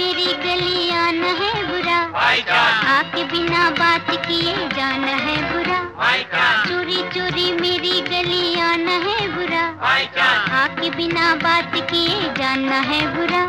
मेरी गली आना है बुरा। आके बिना बात किए जाना है बुरा। चोरी चोरी मेरी गलिया न है बुरा। आके बिना बात किए जाना है बुरा।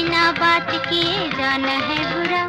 बिना बात किए जाना है बुरा।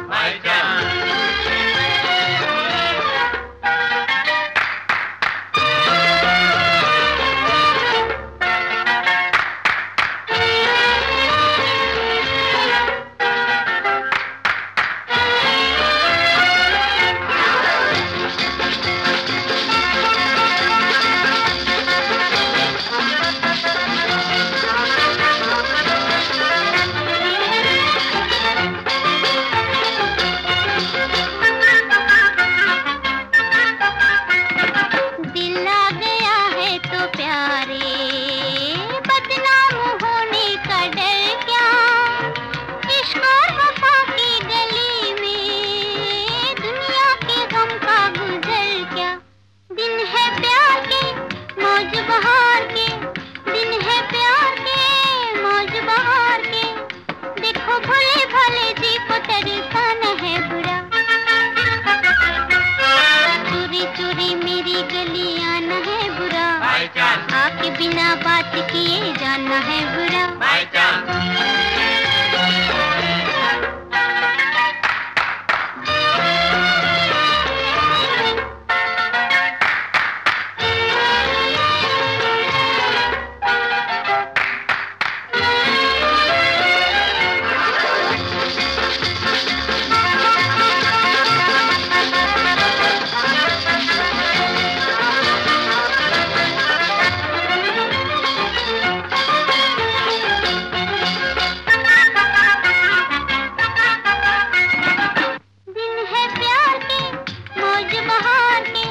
बहार के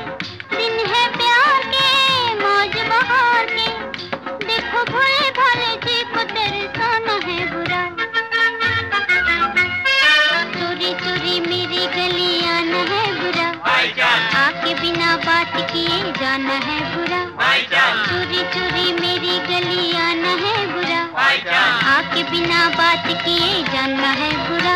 दिन है प्यार के मौज बहार के। देखो भोले जी है बुरा। चोरी चोरी मेरी गलिया न है बुरा। आके बिना बात किए जाना है बुरा। चोरी चोरी मेरी गलिया न है बुरा। आके बिना बात किए जाना है बुरा।